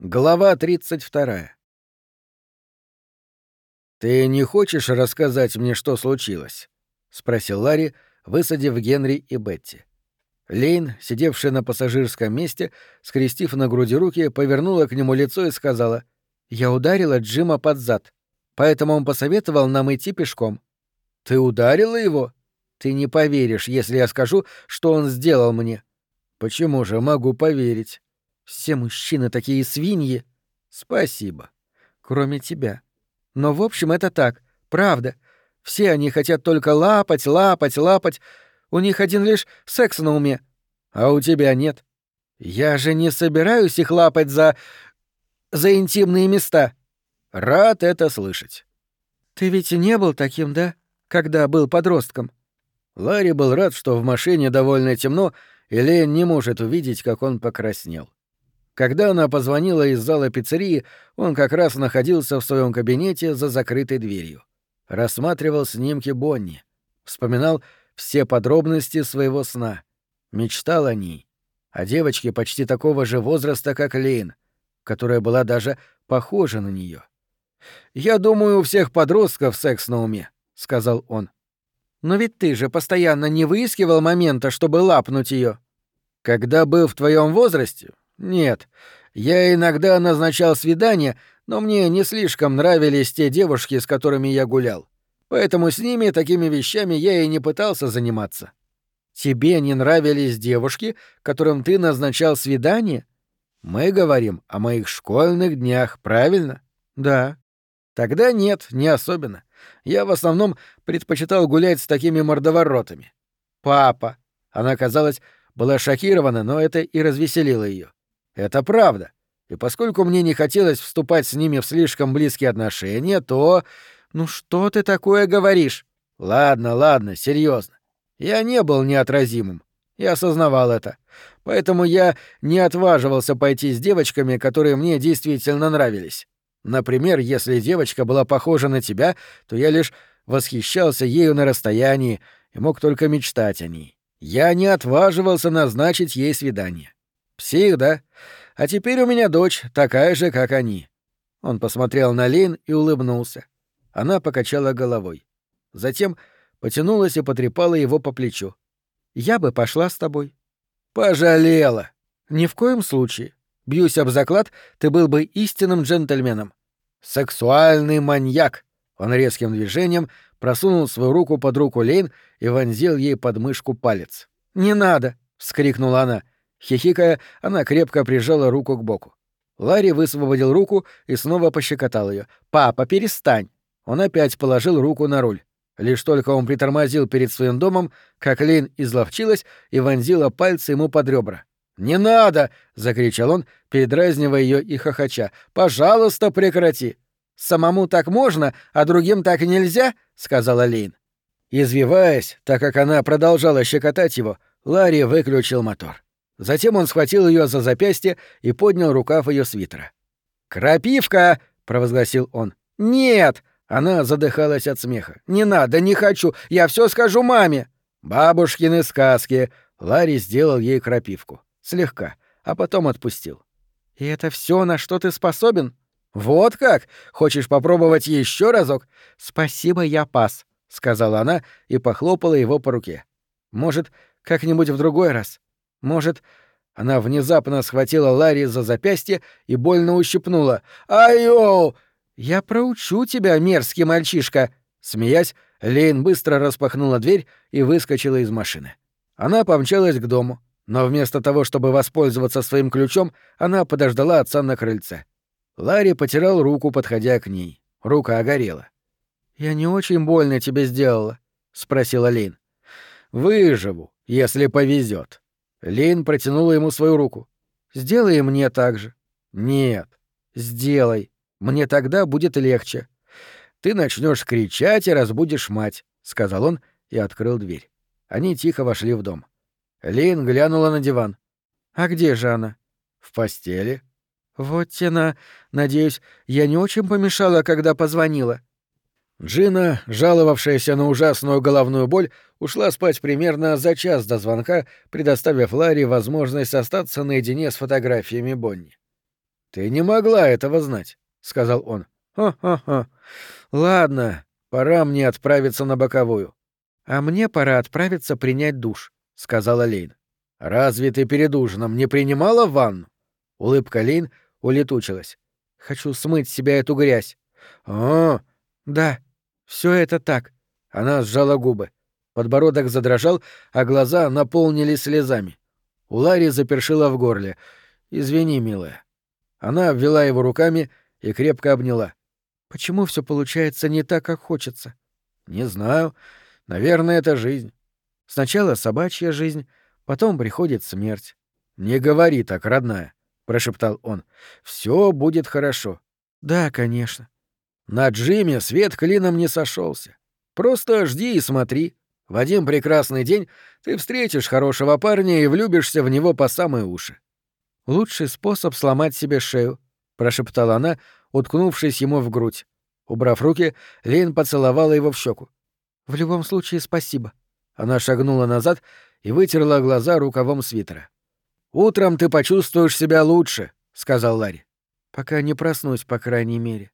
Глава 32. «Ты не хочешь рассказать мне, что случилось?» — спросил Ларри, высадив Генри и Бетти. Лейн, сидевшая на пассажирском месте, скрестив на груди руки, повернула к нему лицо и сказала, «Я ударила Джима под зад, поэтому он посоветовал нам идти пешком». «Ты ударила его? Ты не поверишь, если я скажу, что он сделал мне». «Почему же могу поверить?» Все мужчины такие свиньи. Спасибо. Кроме тебя. Но в общем это так, правда. Все они хотят только лапать, лапать, лапать. У них один лишь секс на уме. А у тебя нет. Я же не собираюсь их лапать за... за интимные места. Рад это слышать. Ты ведь и не был таким, да, когда был подростком? Ларри был рад, что в машине довольно темно, и Лен не может увидеть, как он покраснел. Когда она позвонила из зала пиццерии, он как раз находился в своем кабинете за закрытой дверью. Рассматривал снимки Бонни. Вспоминал все подробности своего сна. Мечтал о ней. О девочке почти такого же возраста, как Лейн, которая была даже похожа на нее. «Я думаю, у всех подростков секс на уме», — сказал он. «Но ведь ты же постоянно не выискивал момента, чтобы лапнуть ее. Когда был в твоем возрасте, нет, я иногда назначал свидания, но мне не слишком нравились те девушки, с которыми я гулял. Поэтому с ними такими вещами я и не пытался заниматься. Тебе не нравились девушки, которым ты назначал свидание? Мы говорим о моих школьных днях, правильно? Да. Тогда нет, не особенно. Я в основном предпочитал гулять с такими мордоворотами. Папа. Она, казалось, была шокирована, но это и развеселило ее. Это правда. И поскольку мне не хотелось вступать с ними в слишком близкие отношения, то... Ну что ты такое говоришь? Ладно, ладно, серьезно. Я не был неотразимым. Я осознавал это. Поэтому я не отваживался пойти с девочками, которые мне действительно нравились. Например, если девочка была похожа на тебя, то я лишь восхищался ею на расстоянии и мог только мечтать о ней. Я не отваживался назначить ей свидание. Псих, да? А теперь у меня дочь, такая же, как они. Он посмотрел на Лин и улыбнулся. Она покачала головой. Затем потянулась и потрепала его по плечу. «Я бы пошла с тобой». «Пожалела». «Ни в коем случае. Бьюсь об заклад, ты был бы истинным джентльменом». «Сексуальный маньяк». Он резким движением просунул свою руку под руку Лейн и вонзил ей под мышку палец. «Не надо!» — вскрикнула она. Хихикая, она крепко прижала руку к боку. Ларри высвободил руку и снова пощекотал ее. «Папа, перестань!» Он опять положил руку на руль. Лишь только он притормозил перед своим домом, как Лин изловчилась и вонзила пальцы ему под ребра. «Не надо!» — закричал он, передразнивая ее и хохоча. «Пожалуйста, прекрати!» «Самому так можно, а другим так нельзя?» — сказала Лин. Извиваясь, так как она продолжала щекотать его, Ларри выключил мотор. Затем он схватил ее за запястье и поднял рукав ее свитера. «Крапивка!» — провозгласил он. «Нет!» — она задыхалась от смеха. «Не надо, не хочу! Я все скажу маме!» «Бабушкины сказки!» Ларри сделал ей крапивку. Слегка, а потом отпустил. «И это все, на что ты способен?» «Вот как? Хочешь попробовать еще разок?» «Спасибо, я пас», — сказала она и похлопала его по руке. «Может, как-нибудь в другой раз?» Может, она внезапно схватила Ларри за запястье и больно ущипнула. «Ай-оу! Я проучу тебя, мерзкий мальчишка!» Смеясь, Лейн быстро распахнула дверь и выскочила из машины. Она помчалась к дому, но вместо того, чтобы воспользоваться своим ключом, она подождала отца на крыльце. Ларри потирал руку, подходя к ней. Рука огорела. «Я не очень больно тебе сделала?» — спросила Лейн. «Выживу, если повезет. Лейн протянула ему свою руку. «Сделай мне так же». «Нет, сделай. Мне тогда будет легче. Ты начнешь кричать и разбудишь мать», — сказал он и открыл дверь. Они тихо вошли в дом. Лейн глянула на диван. «А где же она?» «В постели». «Вот тена. Надеюсь, я не очень помешала, когда позвонила». Джина, жаловавшаяся на ужасную головную боль, ушла спать примерно за час до звонка, предоставив Ларри возможность остаться наедине с фотографиями Бонни. Ты не могла этого знать, сказал он. Ха-ха-ха. Ладно, пора мне отправиться на боковую. А мне пора отправиться принять душ, сказала Лейн. Разве ты перед ужином не принимала ванну? Улыбка Лейн улетучилась. Хочу смыть с себя эту грязь. А, да, все это так. Она сжала губы. Подбородок задрожал, а глаза наполнились слезами. У Ларри запершило в горле. «Извини, милая». Она обвела его руками и крепко обняла. «Почему все получается не так, как хочется?» «Не знаю. Наверное, это жизнь. Сначала собачья жизнь, потом приходит смерть». «Не говори так, родная», — прошептал он. Все будет хорошо». «Да, конечно». На Джиме свет клином не сошелся. Просто жди и смотри. В один прекрасный день ты встретишь хорошего парня и влюбишься в него по самые уши. Лучший способ сломать себе шею, прошептала она, уткнувшись ему в грудь. Убрав руки, Лейн поцеловала его в щеку. В любом случае, спасибо. Она шагнула назад и вытерла глаза рукавом свитера. Утром ты почувствуешь себя лучше, сказал Ларри. Пока не проснусь, по крайней мере.